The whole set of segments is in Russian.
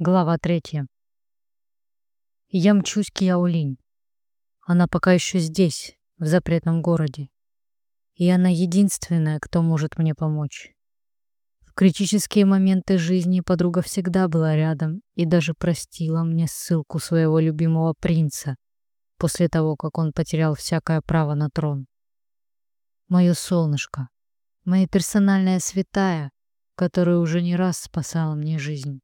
Глава третья. Я мчусь к Яулинь. Она пока еще здесь, в запретном городе. И она единственная, кто может мне помочь. В критические моменты жизни подруга всегда была рядом и даже простила мне ссылку своего любимого принца после того, как он потерял всякое право на трон. Мое солнышко, моя персональная святая, которая уже не раз спасала мне жизнь.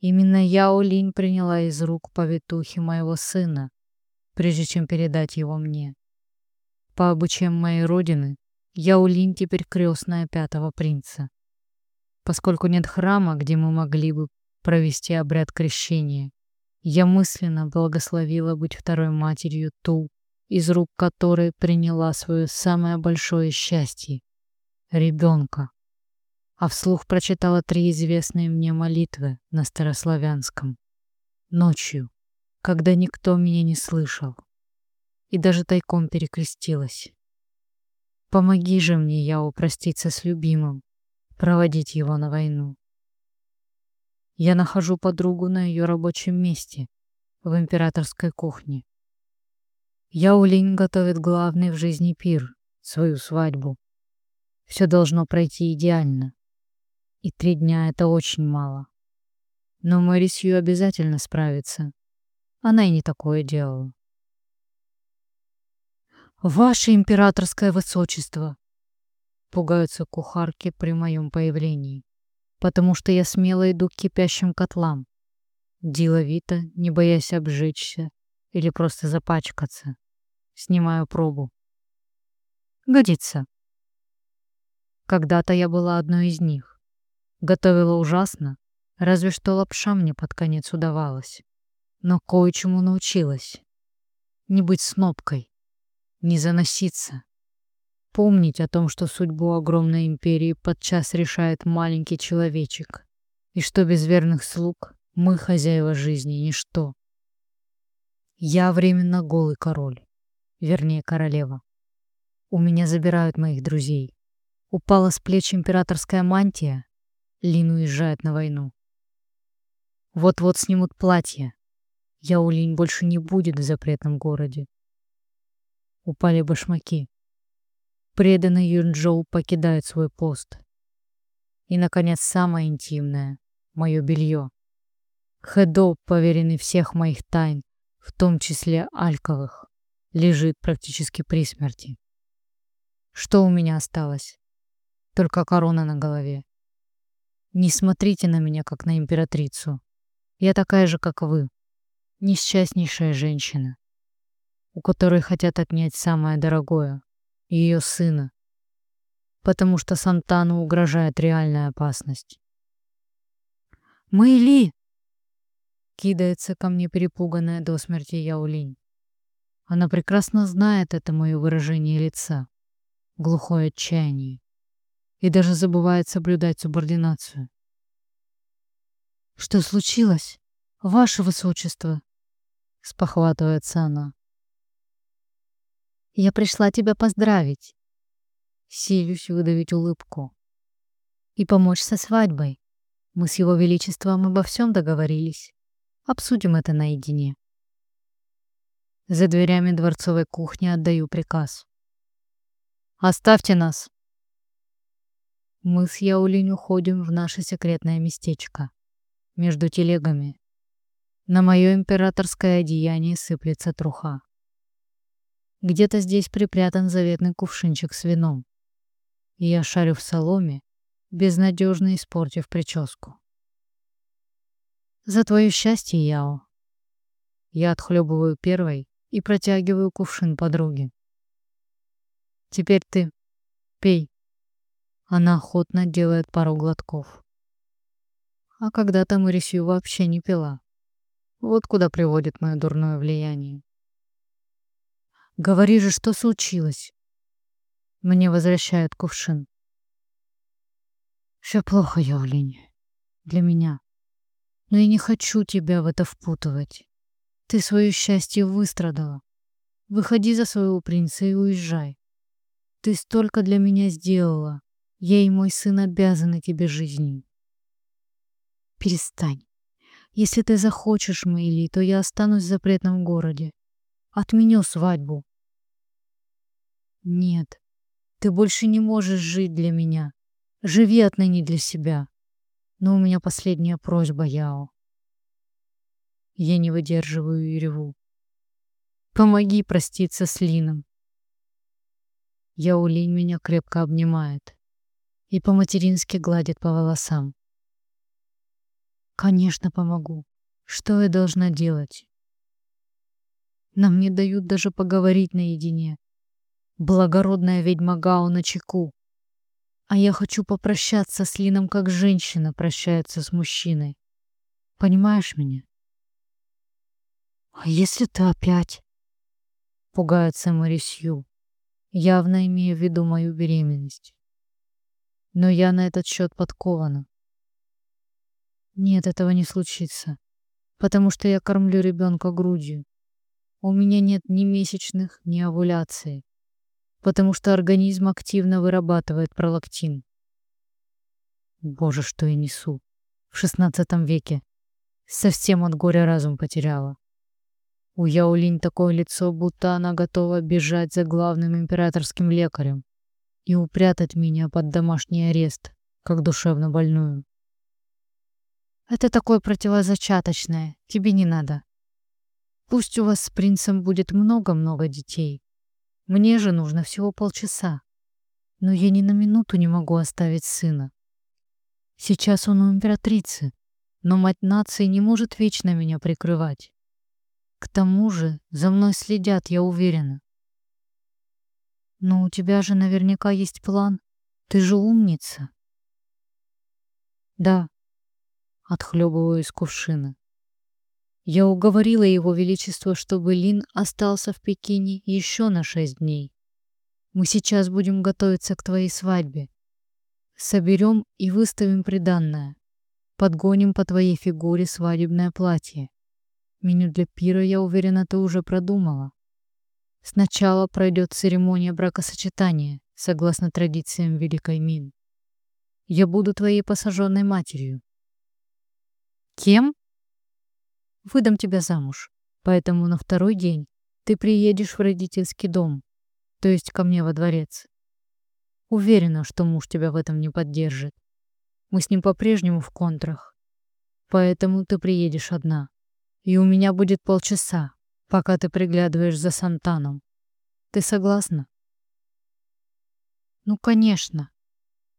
Именно я, Олинь, приняла из рук повитухи моего сына, прежде чем передать его мне. По обычаям моей родины, я Улинь теперь крестная пятого принца. Поскольку нет храма, где мы могли бы провести обряд крещения, я мысленно благословила быть второй матерью ту, из рук которой приняла свое самое большое счастье — ребенка а вслух прочитала три известные мне молитвы на старославянском. Ночью, когда никто меня не слышал, и даже тайком перекрестилась. Помоги же мне, я упроститься с любимым, проводить его на войну. Я нахожу подругу на ее рабочем месте, в императорской кухне. Я Улинь готовит главный в жизни пир, свою свадьбу. Все должно пройти идеально. И три дня — это очень мало. Но Мэри Сью обязательно справится. Она и не такое делала. «Ваше императорское высочество!» Пугаются кухарки при моем появлении, потому что я смело иду к кипящим котлам, деловито, не боясь обжечься или просто запачкаться. Снимаю пробу. Годится. Когда-то я была одной из них. Готовила ужасно, разве что лапша мне под конец удавалась. Но кое-чему научилась. Не быть снопкой, не заноситься. Помнить о том, что судьбу огромной империи подчас решает маленький человечек, и что без верных слуг мы, хозяева жизни, ничто. Я временно голый король, вернее королева. У меня забирают моих друзей. Упала с плеч императорская мантия, Лин уезжает на войну. Вот-вот снимут платье. Яулинь больше не будет в запретном городе. Упали башмаки. Преданный Юнчжоу покидает свой пост. И, наконец, самое интимное — мое белье. Хэдо, поверенный всех моих тайн, в том числе альковых, лежит практически при смерти. Что у меня осталось? Только корона на голове. Не смотрите на меня, как на императрицу. Я такая же, как вы. Несчастнейшая женщина, у которой хотят отнять самое дорогое — ее сына, потому что Сантану угрожает реальная опасность. «Мэйли!» — кидается ко мне перепуганная до смерти Яулинь. Она прекрасно знает это мое выражение лица, глухое отчаяние и даже забывает соблюдать субординацию. «Что случилось, ваше высочество?» — спохватывается она. «Я пришла тебя поздравить», — силюсь выдавить улыбку, «и помочь со свадьбой. Мы с его величеством обо всем договорились. Обсудим это наедине». За дверями дворцовой кухни отдаю приказ. «Оставьте нас!» Мы с Яулинь уходим в наше секретное местечко. Между телегами. На мое императорское одеяние сыплется труха. Где-то здесь припрятан заветный кувшинчик с вином. Я шарю в соломе, безнадежно испортив прическу. За твое счастье, Яо. Я отхлебываю первой и протягиваю кувшин подруге. Теперь ты. Пей. Она охотно делает пару глотков. А когда-то Марисью вообще не пила. Вот куда приводит мое дурное влияние. Говори же, что случилось. Мне возвращают кувшин. Все плохо, Явлень. Для меня. Но я не хочу тебя в это впутывать. Ты свое счастье выстрадала. Выходи за своего принца и уезжай. Ты столько для меня сделала. Я и мой сын обязаны тебе жизнью. Перестань. Если ты захочешь, Мэйли, то я останусь в запретном городе. Отменю свадьбу. Нет, ты больше не можешь жить для меня. Живи отныне для себя. Но у меня последняя просьба, Яо. Я не выдерживаю и реву. Помоги проститься с Лином. Яулинь меня крепко обнимает и по-матерински гладит по волосам. Конечно, помогу. Что я должна делать? Нам не дают даже поговорить наедине. Благородная ведьма Гао на чеку. А я хочу попрощаться с Лином, как женщина прощается с мужчиной. Понимаешь меня? А если ты опять? Пугается Марисью, явно имея в виду мою беременность. Но я на этот счет подкована. Нет, этого не случится, потому что я кормлю ребенка грудью. У меня нет ни месячных, ни овуляции, потому что организм активно вырабатывает пролактин. Боже, что я несу. В шестнадцатом веке. Совсем от горя разум потеряла. У Яулинь такое лицо, будто она готова бежать за главным императорским лекарем и упрятать меня под домашний арест, как душевно больную. Это такое противозачаточное, тебе не надо. Пусть у вас с принцем будет много-много детей. Мне же нужно всего полчаса. Но я ни на минуту не могу оставить сына. Сейчас он у императрицы, но мать нации не может вечно меня прикрывать. К тому же за мной следят, я уверена. Но у тебя же наверняка есть план. Ты же умница. Да, отхлебываю из кувшина. Я уговорила его величество, чтобы Лин остался в Пекине еще на шесть дней. Мы сейчас будем готовиться к твоей свадьбе. Соберем и выставим приданное. Подгоним по твоей фигуре свадебное платье. Меню для пира, я уверена, ты уже продумала. Сначала пройдет церемония бракосочетания, согласно традициям Великой Мин. Я буду твоей посаженной матерью. Кем? Выдам тебя замуж. Поэтому на второй день ты приедешь в родительский дом, то есть ко мне во дворец. Уверена, что муж тебя в этом не поддержит. Мы с ним по-прежнему в контрах. Поэтому ты приедешь одна. И у меня будет полчаса, пока ты приглядываешь за Сантаном. Ты согласна? Ну, конечно.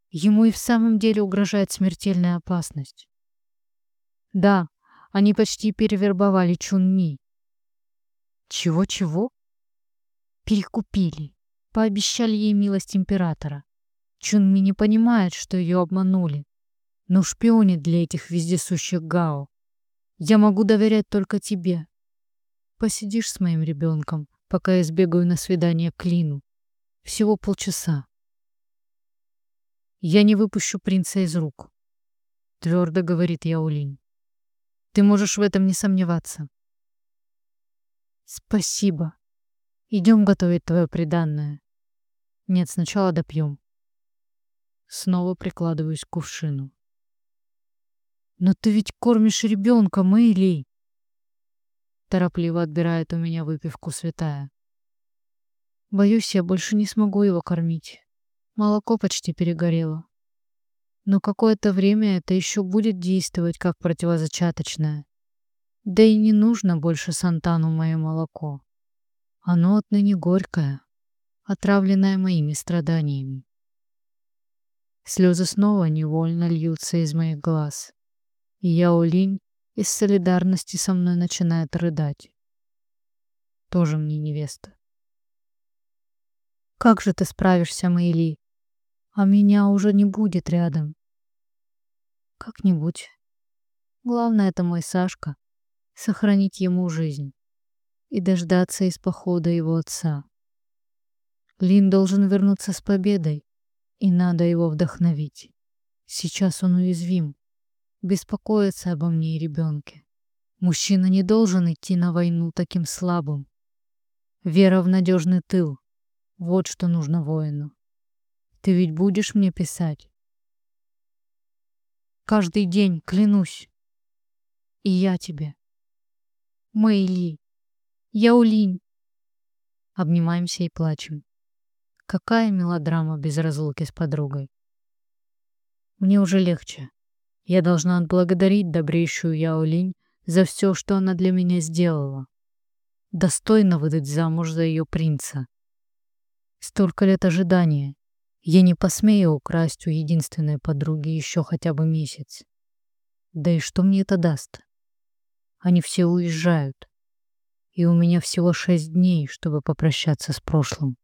Ему и в самом деле угрожает смертельная опасность. Да, они почти перевербовали Чунми. Чего-чего? Перекупили. Пообещали ей милость императора. Чунми не понимает, что ее обманули. Но шпионит для этих вездесущих Гао. Я могу доверять только тебе. Посидишь с моим ребенком, пока я сбегаю на свидание к Лину. Всего полчаса. Я не выпущу принца из рук. Твердо говорит Яулинь. Ты можешь в этом не сомневаться. Спасибо. Идем готовить твое приданное. Нет, сначала допьем. Снова прикладываюсь к кувшину. Но ты ведь кормишь ребенка, Мэйли. Торопливо отбирает у меня выпивку святая. Боюсь, я больше не смогу его кормить. Молоко почти перегорело. Но какое-то время это еще будет действовать как противозачаточное. Да и не нужно больше Сантану мое молоко. Оно отныне горькое, отравленное моими страданиями. Слезы снова невольно льются из моих глаз. И я Олинь из солидарности со мной начинает рыдать. Тоже мне невеста. Как же ты справишься, Мэйли? а меня уже не будет рядом. Как-нибудь. Главное, это мой Сашка. Сохранить ему жизнь и дождаться из похода его отца. Лин должен вернуться с победой, и надо его вдохновить. Сейчас он уязвим, беспокоится обо мне и ребенке. Мужчина не должен идти на войну таким слабым. Вера в надежный тыл — вот что нужно воину. Ты ведь будешь мне писать? Каждый день, клянусь. И я тебе. Мэйли. Яулинь. Обнимаемся и плачем. Какая мелодрама без разлуки с подругой. Мне уже легче. Я должна отблагодарить добрейшую Яолинь за все, что она для меня сделала. Достойно выдать замуж за ее принца. Столько лет ожидания. Я не посмею украсть у единственной подруги еще хотя бы месяц. Да и что мне это даст? Они все уезжают. И у меня всего шесть дней, чтобы попрощаться с прошлым.